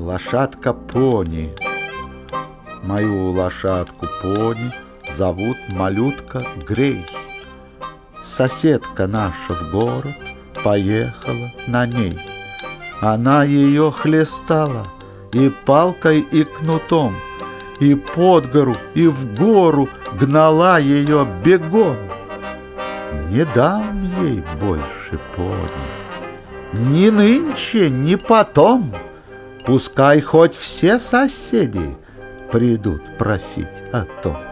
лошадка пони. Мою лошадку пони зовут малютка Грей. Соседка наша в город поехала на ней. Она ее хлестала и палкой, и кнутом, и под гору, и в гору гнала ее бегом. Не дам ей больше пони, ни нынче, ни потом. Пускай хоть все соседи придут просить о том.